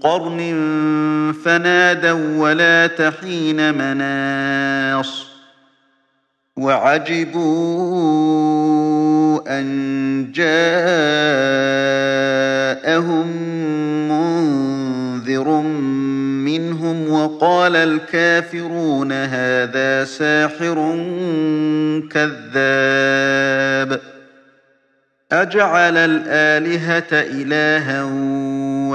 قرن فنادوا ولا تحين مناص وعجبوا أن جاءهم منذر منهم وقال الكافرون هذا ساحر كذاب أجعل الآلهة إلها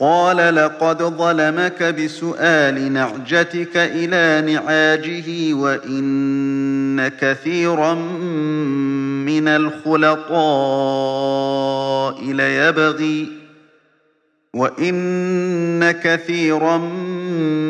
قال لقد ظلمك بسؤال نعجتك إلى نعاجه وإن كثيرا من الخلطاء ليبغي وإن كثيرا من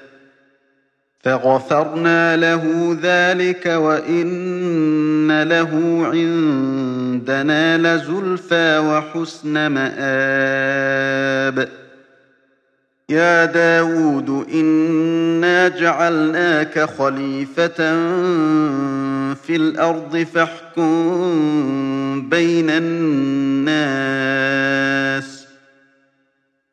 فغفرنا له ذلك وإن له عندنا لزلفى وحسن مآب يا داود إنا جعلناك خليفة في الأرض فاحكم بين الناس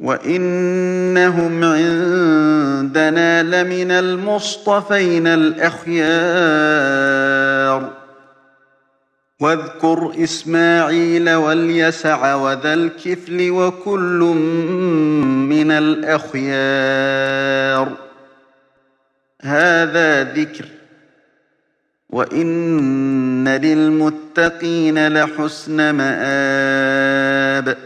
وإنهم عندنا لمن المصطفين الأخيار واذكر إسماعيل واليسع وذا الكفل وكل من الأخيار هذا ذكر وإن للمتقين لحسن مآب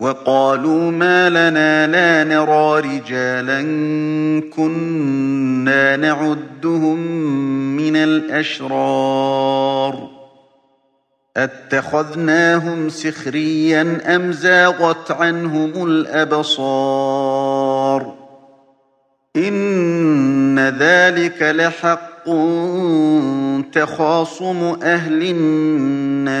وقالوا ما لنا لا نرى رجالا كنا نعدهم من الأشرار أتخذناهم سخريا أم زاغت عنهم الأبصار إن ذلك لحق تخاصم أهل النار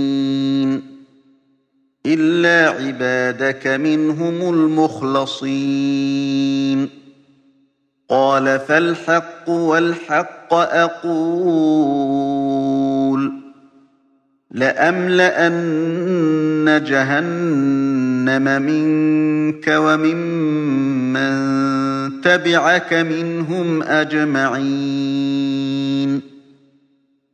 إِلَّا عِبَادَكَ مِنْهُمُ الْمُخْلَصِينَ قال فالحق والحق أقول لأملأن جهنم منك وممن تبعك منهم أجمعين